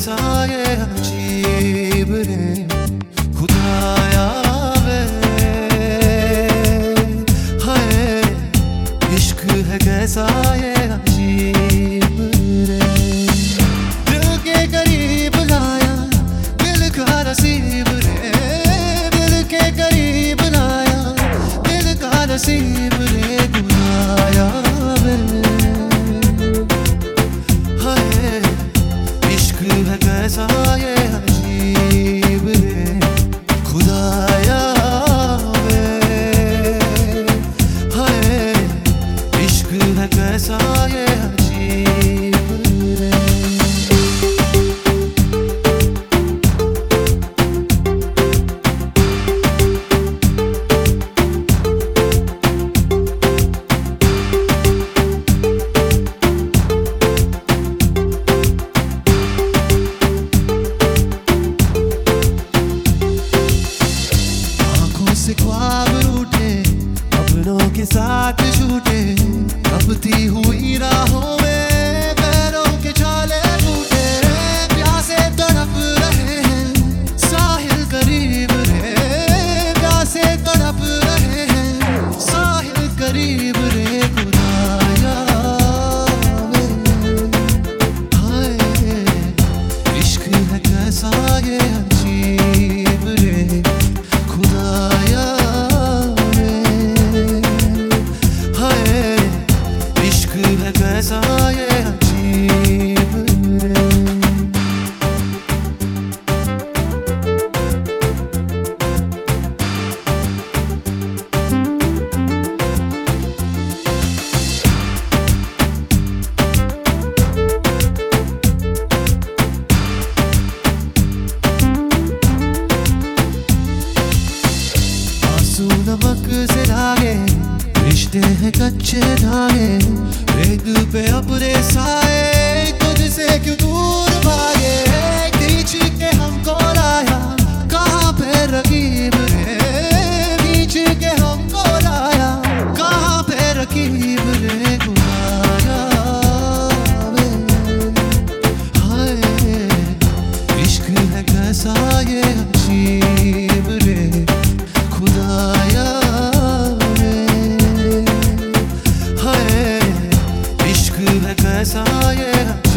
है कैसा ये अजीब रे खुदाया वे। हाय, इश्क है कैसा ये अजीब रे। दिल के करीब लाया, दिल का नसीब रे। दिल के करीब लाया, दिल का नसीब रे। गुनाया वे हाय है कैसा ये कपती हुई राहों रहे हैं, साहिल करीब रे, प्यासे तड़प रहे हैं, साहिल करीब रे, खुदाया हाय, इश्क है कैसा नमक से धागे रिश्ते हैं कच्चे धागे एक पे अपने साए। है कैसा ये है